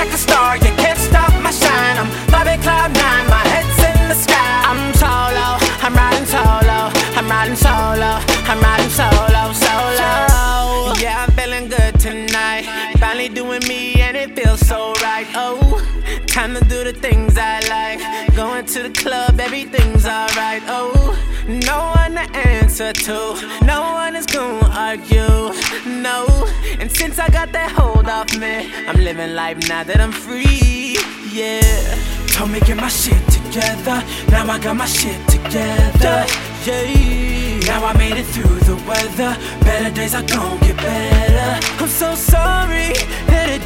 like a star, yeah. Time to do the things I like. Going to the club, everything's alright. Oh, no one to answer to, no one is gonna argue. No, and since I got that hold off me, I'm living life now that I'm free. Yeah. Told me get my shit together. Now I got my shit together. Yeah. Now I made it through the weather. Better days are gonna get better. I'm so sorry that it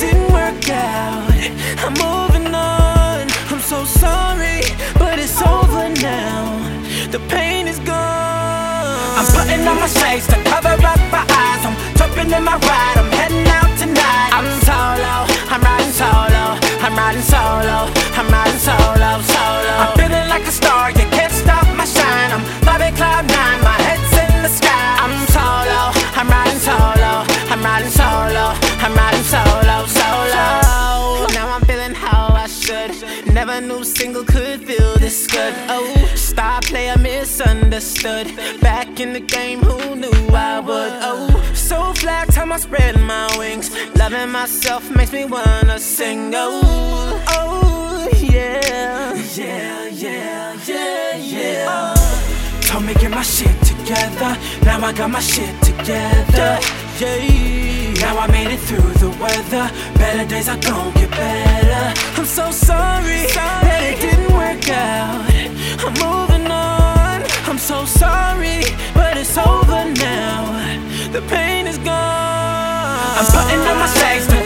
The pain is gone. I'm putting on my shades to cover up my eyes. I'm jumping in my ride. I'm heading out tonight. I'm solo. I'm riding solo. I'm riding solo. I'm riding solo, solo. I'm feeling like a star. Could feel this good. Oh, star player misunderstood. Back in the game, who knew I would? Oh, so flat, time I spread my wings. Loving myself makes me wanna sing. Oh, oh, yeah. Yeah, yeah, yeah, yeah. Told me get my shit together. Now I got my shit together. Yeah. Now I made it through the weather. Better days are gonna get better. But it's over now. The pain is gone. I'm putting on my shades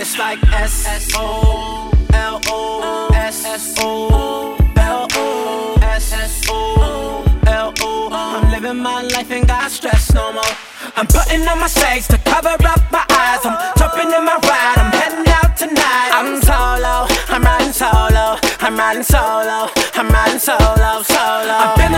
It's like S S O L O S S O L O S S O L O. I'm living my life and got stress no more. I'm putting on my shades to cover up my eyes. I'm jumping in my ride. I'm heading out tonight. I'm solo. I'm riding solo. I'm riding solo. I'm riding solo, solo.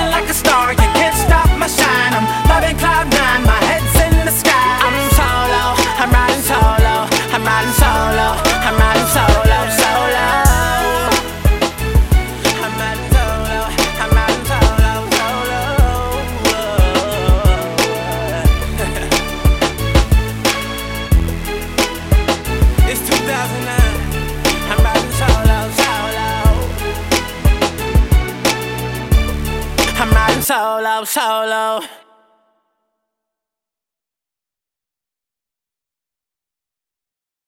Solo, solo.